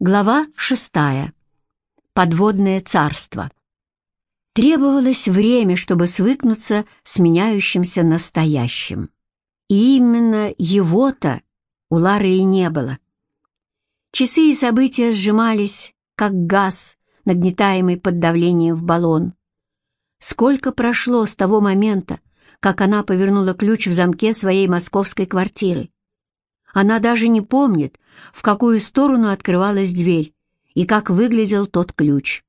Глава шестая. Подводное царство. Требовалось время, чтобы свыкнуться с меняющимся настоящим. И именно его-то у Лары и не было. Часы и события сжимались, как газ, нагнетаемый под давлением в баллон. Сколько прошло с того момента, как она повернула ключ в замке своей московской квартиры? Она даже не помнит, в какую сторону открывалась дверь и как выглядел тот ключ.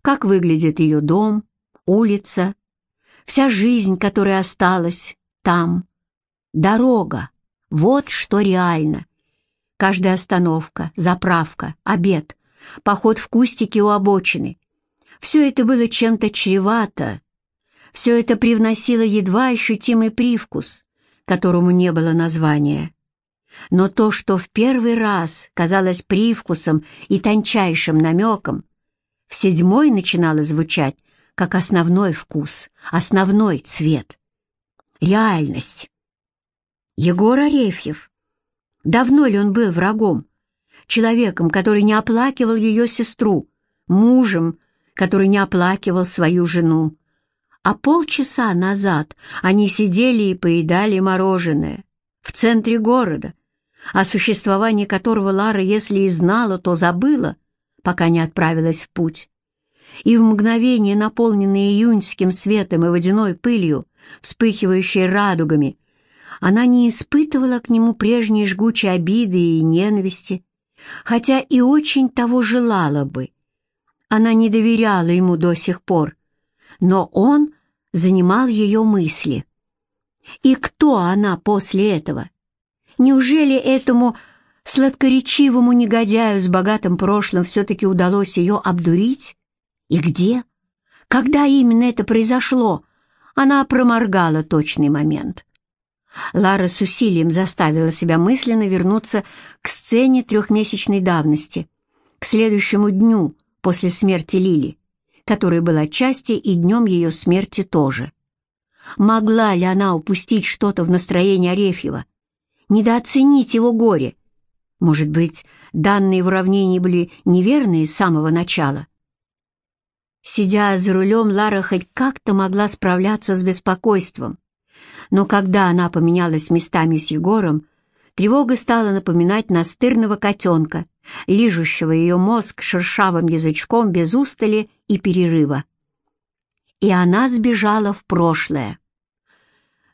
Как выглядит ее дом, улица, вся жизнь, которая осталась там. Дорога. Вот что реально. Каждая остановка, заправка, обед, поход в кустики у обочины. Все это было чем-то чревато. Все это привносило едва ощутимый привкус, которому не было названия. Но то, что в первый раз казалось привкусом и тончайшим намеком, в седьмой начинало звучать как основной вкус, основной цвет. Реальность. Егор Арефьев. Давно ли он был врагом? Человеком, который не оплакивал ее сестру, мужем, который не оплакивал свою жену. А полчаса назад они сидели и поедали мороженое в центре города, о существовании которого Лара, если и знала, то забыла, пока не отправилась в путь. И в мгновение, наполненное июньским светом и водяной пылью, вспыхивающей радугами, она не испытывала к нему прежней жгучей обиды и ненависти, хотя и очень того желала бы. Она не доверяла ему до сих пор, но он занимал ее мысли. И кто она после этого? Неужели этому сладкоречивому негодяю с богатым прошлым все-таки удалось ее обдурить? И где? Когда именно это произошло? Она проморгала точный момент. Лара с усилием заставила себя мысленно вернуться к сцене трехмесячной давности, к следующему дню после смерти Лили, который был отчасти и днем ее смерти тоже. Могла ли она упустить что-то в настроении Арефьева, недооценить его горе. Может быть, данные в уравнении были неверные с самого начала? Сидя за рулем, Лара хоть как-то могла справляться с беспокойством. Но когда она поменялась местами с Егором, тревога стала напоминать настырного котенка, лижущего ее мозг шершавым язычком без устали и перерыва. И она сбежала в прошлое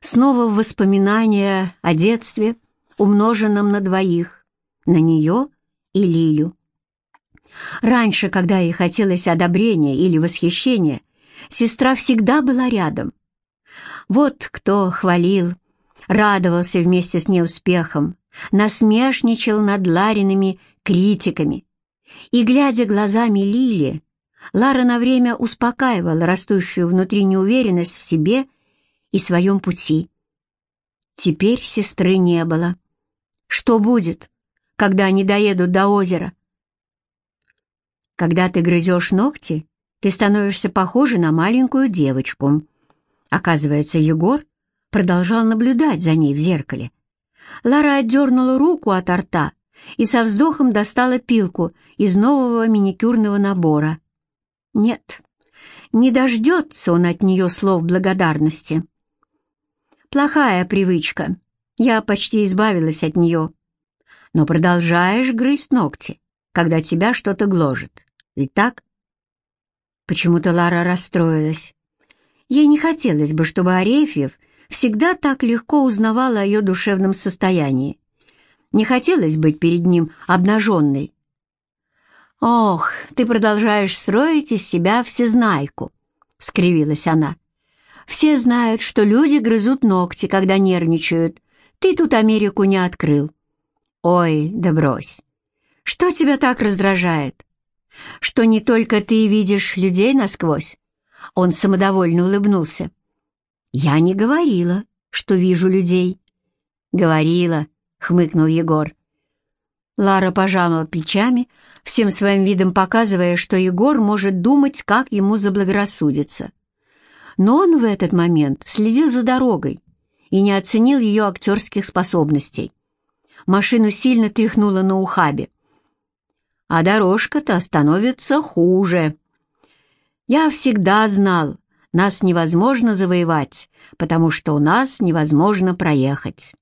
снова в воспоминания о детстве, умноженном на двоих, на нее и Лилю. Раньше, когда ей хотелось одобрения или восхищения, сестра всегда была рядом. Вот кто хвалил, радовался вместе с неуспехом, насмешничал над Лариными критиками. И, глядя глазами Лили, Лара на время успокаивала растущую внутри неуверенность в себе и своем пути. Теперь сестры не было. Что будет, когда они доедут до озера? Когда ты грызешь ногти, ты становишься похожа на маленькую девочку. Оказывается, Егор продолжал наблюдать за ней в зеркале. Лара отдернула руку от рта и со вздохом достала пилку из нового маникюрного набора. Нет, не дождется он от нее слов благодарности. Плохая привычка. Я почти избавилась от нее. Но продолжаешь грызть ногти, когда тебя что-то гложет. Ведь так? Почему-то Лара расстроилась. Ей не хотелось бы, чтобы Арефьев всегда так легко узнавал о ее душевном состоянии. Не хотелось быть перед ним обнаженной. «Ох, ты продолжаешь строить из себя всезнайку», — скривилась она. Все знают, что люди грызут ногти, когда нервничают. Ты тут Америку не открыл. Ой, да брось. Что тебя так раздражает? Что не только ты видишь людей насквозь? Он самодовольно улыбнулся. Я не говорила, что вижу людей. Говорила, хмыкнул Егор. Лара пожала плечами, всем своим видом показывая, что Егор может думать, как ему заблагорассудится но он в этот момент следил за дорогой и не оценил ее актерских способностей. Машину сильно тряхнуло на ухабе. а дорожка-то становится хуже. Я всегда знал, нас невозможно завоевать, потому что у нас невозможно проехать.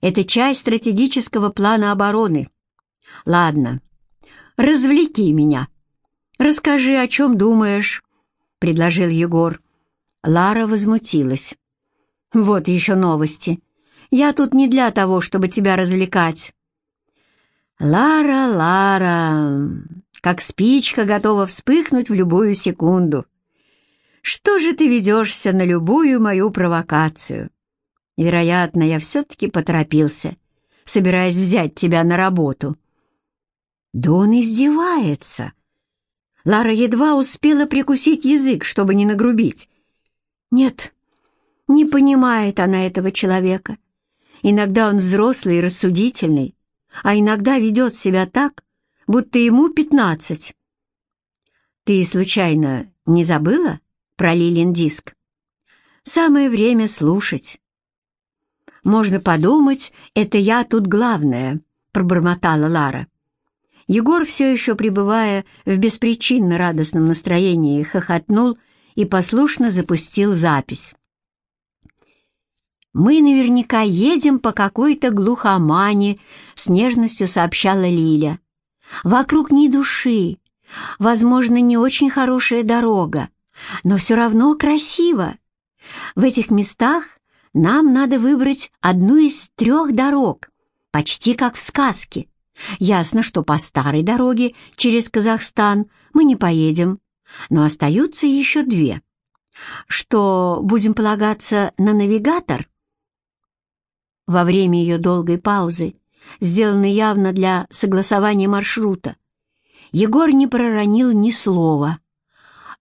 Это часть стратегического плана обороны. Ладно, развлеки меня. Расскажи, о чем думаешь, — предложил Егор. Лара возмутилась. Вот еще новости. Я тут не для того, чтобы тебя развлекать. Лара, Лара, как спичка готова вспыхнуть в любую секунду. Что же ты ведешься на любую мою провокацию? Вероятно, я все-таки поторопился, собираясь взять тебя на работу. Да он издевается. Лара едва успела прикусить язык, чтобы не нагрубить. Нет, не понимает она этого человека. Иногда он взрослый и рассудительный, а иногда ведет себя так, будто ему пятнадцать. Ты случайно не забыла? про Лилин диск. Самое время слушать. «Можно подумать, это я тут главная», — пробормотала Лара. Егор, все еще пребывая в беспричинно радостном настроении, хохотнул и послушно запустил запись. «Мы наверняка едем по какой-то глухомане», — с нежностью сообщала Лиля. «Вокруг ни души. Возможно, не очень хорошая дорога но все равно красиво. В этих местах нам надо выбрать одну из трех дорог, почти как в сказке. Ясно, что по старой дороге через Казахстан мы не поедем, но остаются еще две. Что, будем полагаться на навигатор? Во время ее долгой паузы, сделанной явно для согласования маршрута, Егор не проронил ни слова —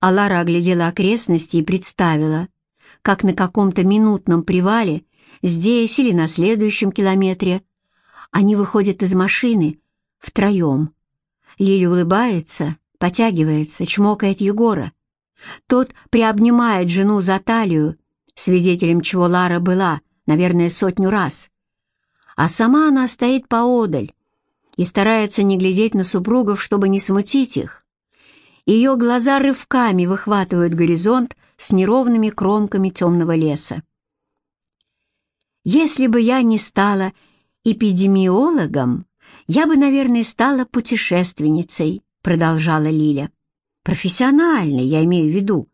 а Лара оглядела окрестности и представила, как на каком-то минутном привале, здесь или на следующем километре, они выходят из машины втроем. Лили улыбается, потягивается, чмокает Егора. Тот приобнимает жену за талию, свидетелем чего Лара была, наверное, сотню раз. А сама она стоит поодаль и старается не глядеть на супругов, чтобы не смутить их. Ее глаза рывками выхватывают горизонт с неровными кромками темного леса. Если бы я не стала эпидемиологом, я бы, наверное, стала путешественницей, продолжала Лиля. Профессиональной, я имею в виду.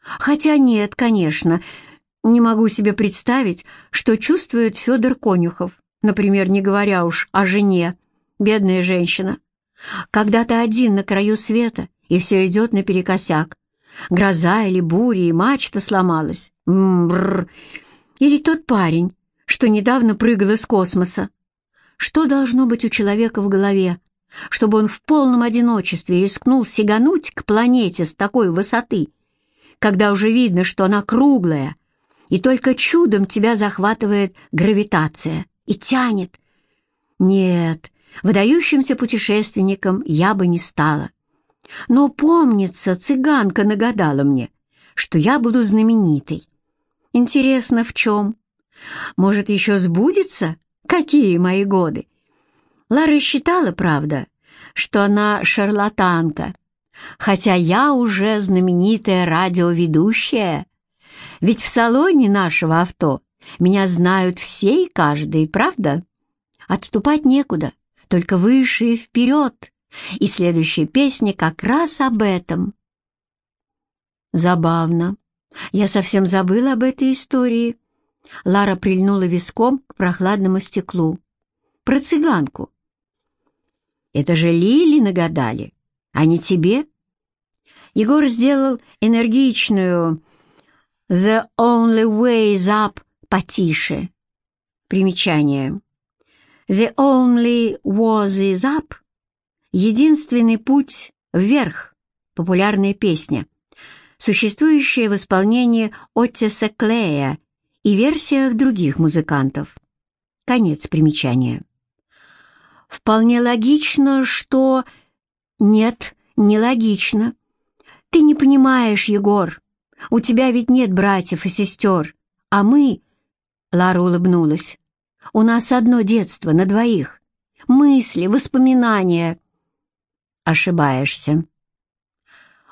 Хотя нет, конечно, не могу себе представить, что чувствует Федор Конюхов, например, не говоря уж о жене, бедная женщина. Когда ты один на краю света и все идет наперекосяк. Гроза или буря, и мачта сломалась. Мрррр. Или тот парень, что недавно прыгал из космоса. Что должно быть у человека в голове, чтобы он в полном одиночестве рискнул сигануть к планете с такой высоты, когда уже видно, что она круглая, и только чудом тебя захватывает гравитация и тянет? Нет, выдающимся путешественником я бы не стала. Но помнится, цыганка нагадала мне, что я буду знаменитой. Интересно, в чем? Может, еще сбудется? Какие мои годы? Лара считала, правда, что она шарлатанка, хотя я уже знаменитая радиоведущая. Ведь в салоне нашего авто меня знают все и каждый, правда? Отступать некуда, только выше и вперед. И следующая песня как раз об этом. Забавно. Я совсем забыла об этой истории. Лара прильнула виском к прохладному стеклу. Про цыганку. Это же Лили нагадали, а не тебе? Егор сделал энергичную «The only way is up» потише. Примечание. «The only was is up» «Единственный путь вверх» — популярная песня, существующая в исполнении Оттиса Клея и версиях других музыкантов. Конец примечания. Вполне логично, что... Нет, не логично. Ты не понимаешь, Егор. У тебя ведь нет братьев и сестер, а мы... Лара улыбнулась. У нас одно детство на двоих. Мысли, воспоминания. ошибаешься.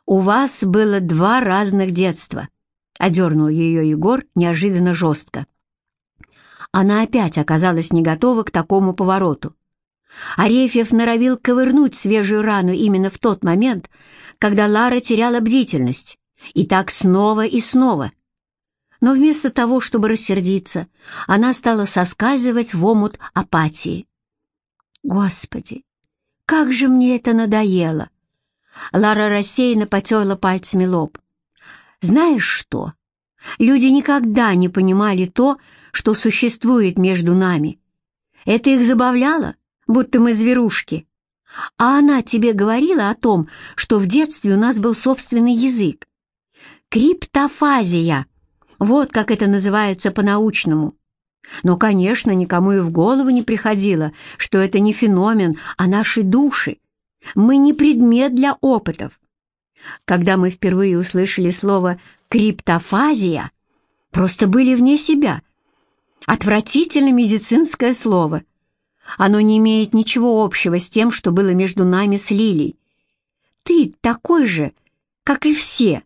У вас было два разных детства, — одернул ее Егор неожиданно жестко. Она опять оказалась не готова к такому повороту. Арефьев норовил ковырнуть свежую рану именно в тот момент, когда Лара теряла бдительность, и так снова и снова. Но вместо того, чтобы рассердиться, она стала соскальзывать в омут апатии. «Господи, как же мне это надоело!» Лара рассеянно потерла пальцами лоб. «Знаешь что? Люди никогда не понимали то, что существует между нами. Это их забавляло, будто мы зверушки. А она тебе говорила о том, что в детстве у нас был собственный язык. Криптофазия. Вот как это называется по-научному. Но, конечно, никому и в голову не приходило, что это не феномен, а наши души. Мы не предмет для опытов. Когда мы впервые услышали слово «криптофазия», просто были вне себя. Отвратительно медицинское слово. Оно не имеет ничего общего с тем, что было между нами с Лилей. Ты такой же, как и все.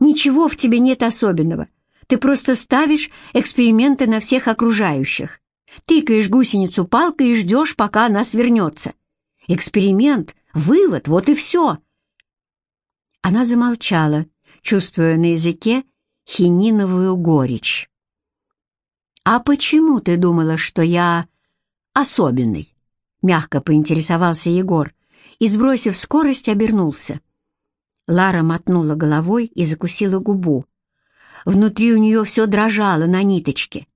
Ничего в тебе нет особенного. Ты просто ставишь эксперименты на всех окружающих. Тыкаешь гусеницу палкой и ждешь, пока она свернется. Эксперимент, вывод, вот и все. Она замолчала, чувствуя на языке хининовую горечь. «А почему ты думала, что я особенный?» Мягко поинтересовался Егор и, сбросив скорость, обернулся. Лара мотнула головой и закусила губу. Внутри у нее все дрожало на ниточке.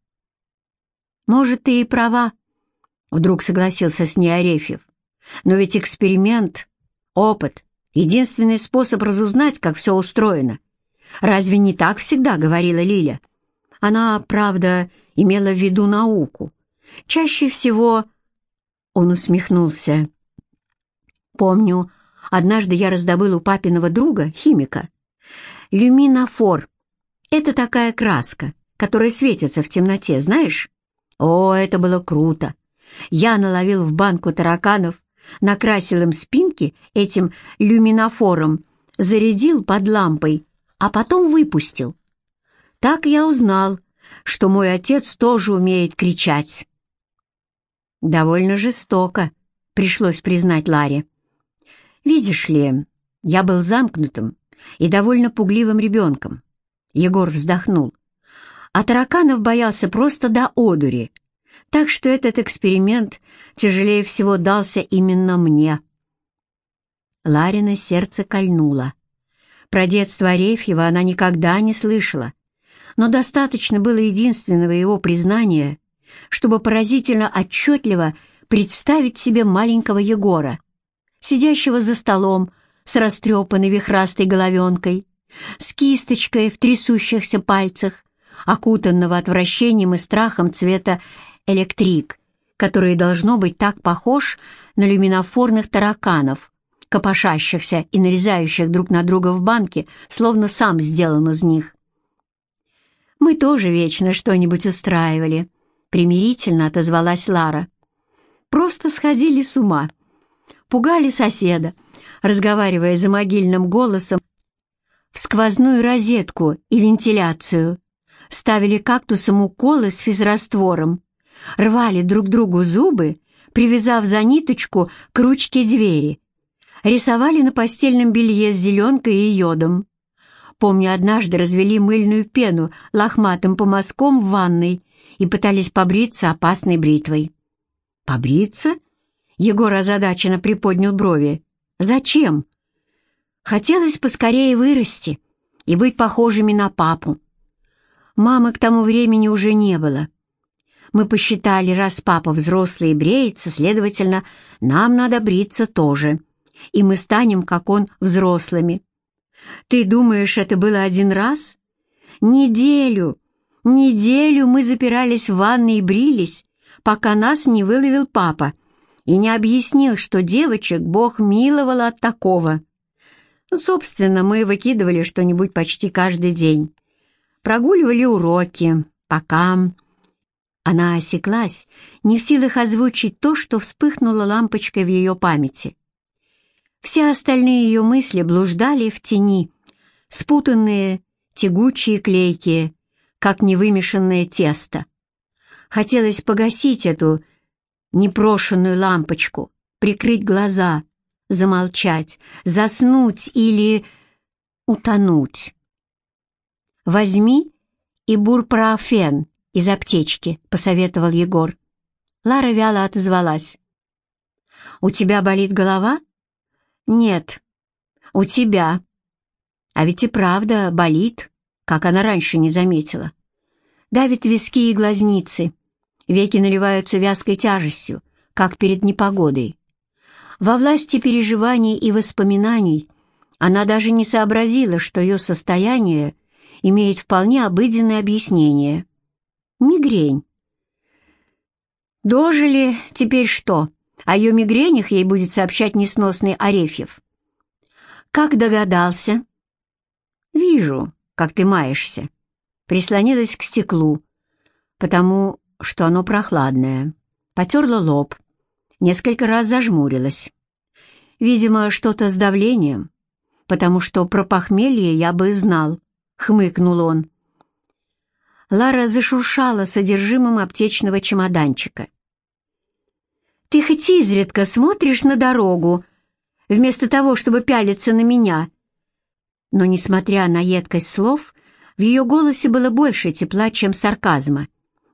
«Может, ты и права», — вдруг согласился с ней Арефьев. «Но ведь эксперимент, опыт — единственный способ разузнать, как все устроено. Разве не так всегда говорила Лиля? Она, правда, имела в виду науку. Чаще всего...» Он усмехнулся. «Помню, однажды я раздобыл у папиного друга, химика, люминофор это такая краска, которая светится в темноте, знаешь? О, это было круто! Я наловил в банку тараканов, накрасил им спинки этим люминофором, зарядил под лампой, а потом выпустил. Так я узнал, что мой отец тоже умеет кричать. Довольно жестоко, пришлось признать Ларе. Видишь ли, я был замкнутым и довольно пугливым ребенком. Егор вздохнул. А тараканов боялся просто до одури, так что этот эксперимент тяжелее всего дался именно мне. Ларина сердце кольнуло. Про детство Арефьева она никогда не слышала, но достаточно было единственного его признания, чтобы поразительно отчетливо представить себе маленького Егора, сидящего за столом с растрепанной вихрастой головенкой, с кисточкой в трясущихся пальцах, окутанного отвращением и страхом цвета электрик, который должно быть так похож на люминофорных тараканов, копошащихся и нарезающих друг на друга в банке, словно сам сделан из них. «Мы тоже вечно что-нибудь устраивали», — примирительно отозвалась Лара. «Просто сходили с ума, пугали соседа, разговаривая за могильным голосом в сквозную розетку и вентиляцию, ставили кактусом уколы с физраствором, рвали друг другу зубы, привязав за ниточку к ручке двери, рисовали на постельном белье с зеленкой и йодом. Помню, однажды развели мыльную пену лохматым помазком в ванной и пытались побриться опасной бритвой. «Побриться?» Егор озадаченно приподнял брови. «Зачем?» Хотелось поскорее вырасти и быть похожими на папу. Мамы к тому времени уже не было. Мы посчитали, раз папа взрослый и бреется, следовательно, нам надо бриться тоже, и мы станем, как он, взрослыми. Ты думаешь, это было один раз? Неделю, неделю мы запирались в ванной и брились, пока нас не выловил папа и не объяснил, что девочек Бог миловал от такого. Собственно, мы выкидывали что-нибудь почти каждый день. Прогуливали уроки, пока... Она осеклась, не в силах озвучить то, что вспыхнуло лампочкой в ее памяти. Все остальные ее мысли блуждали в тени, спутанные, тягучие, клейкие, как невымешанное тесто. Хотелось погасить эту непрошенную лампочку, прикрыть глаза, замолчать, заснуть или утонуть. «Возьми и бурпрофен из аптечки», — посоветовал Егор. Лара вяло отозвалась. «У тебя болит голова?» «Нет, у тебя». А ведь и правда болит, как она раньше не заметила. Давит виски и глазницы, веки наливаются вязкой тяжестью, как перед непогодой. Во власти переживаний и воспоминаний она даже не сообразила, что ее состояние имеет вполне обыденное объяснение. Мигрень. Дожили, теперь что? О ее мигренях ей будет сообщать несносный Арефьев. «Как догадался?» «Вижу, как ты маешься». Прислонилась к стеклу, потому что оно прохладное. Потерла лоб, несколько раз зажмурилась. Видимо, что-то с давлением, потому что про похмелье я бы знал, хмыкнул он. Лара зашуршала содержимым аптечного чемоданчика. «Ты хоть изредка смотришь на дорогу, вместо того, чтобы пялиться на меня?» Но, несмотря на едкость слов, в ее голосе было больше тепла, чем сарказма,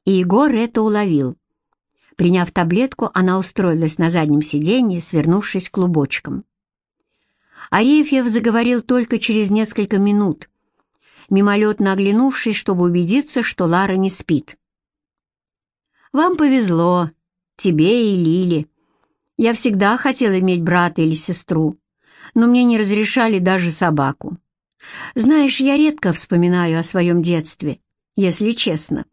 и Егор это уловил. Приняв таблетку, она устроилась на заднем сиденье, свернувшись клубочком. Арефьев заговорил только через несколько минут, мимолетно оглянувшись, чтобы убедиться, что Лара не спит. «Вам повезло, тебе и Лиле. Я всегда хотела иметь брата или сестру, но мне не разрешали даже собаку. Знаешь, я редко вспоминаю о своем детстве, если честно.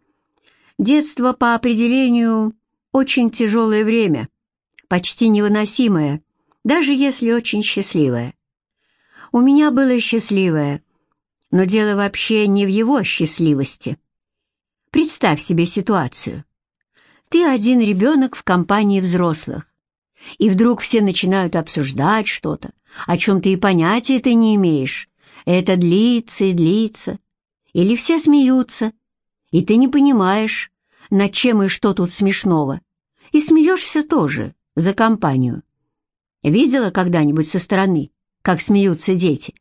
Детство по определению очень тяжелое время, почти невыносимое, даже если очень счастливое. У меня было счастливое, но дело вообще не в его счастливости. Представь себе ситуацию. Ты один ребенок в компании взрослых, и вдруг все начинают обсуждать что-то, о чем ты и понятия ты не имеешь. Это длится и длится. Или все смеются, и ты не понимаешь, над чем и что тут смешного, и смеешься тоже за компанию. Видела когда-нибудь со стороны, как смеются дети?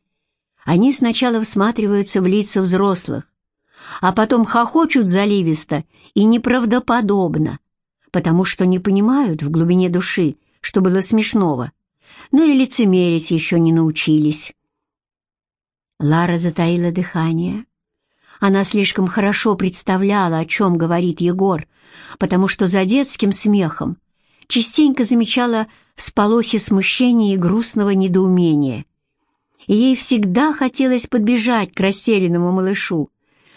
Они сначала всматриваются в лица взрослых, а потом хохочут заливисто и неправдоподобно, потому что не понимают в глубине души, что было смешного, но и лицемерить еще не научились. Лара затаила дыхание, она слишком хорошо представляла, о чем говорит Егор, потому что за детским смехом частенько замечала всполохи смущения и грустного недоумения. И ей всегда хотелось подбежать к растерянному малышу,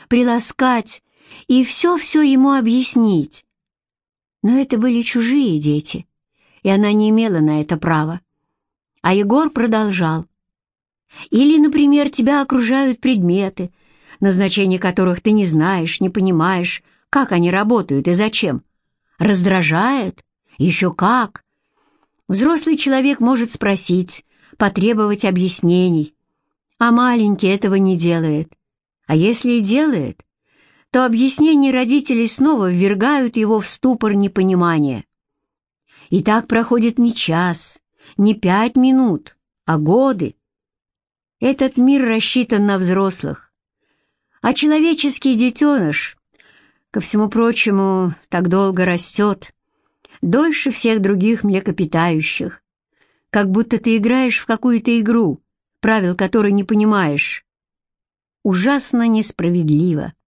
приласкать и все-все ему объяснить. Но это были чужие дети, и она не имела на это права. А Егор продолжал. Или, например, тебя окружают предметы, назначение которых ты не знаешь, не понимаешь, как они работают и зачем. Раздражает? Еще как. Взрослый человек может спросить, потребовать объяснений, а маленький этого не делает. А если и делает, то объяснения родителей снова ввергают его в ступор непонимания. И так проходит не час, не пять минут, а годы. Этот мир рассчитан на взрослых, а человеческий детеныш, ко всему прочему, так долго растет, дольше всех других млекопитающих, как будто ты играешь в какую-то игру, правил которой не понимаешь. Ужасно несправедливо.